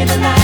in the night.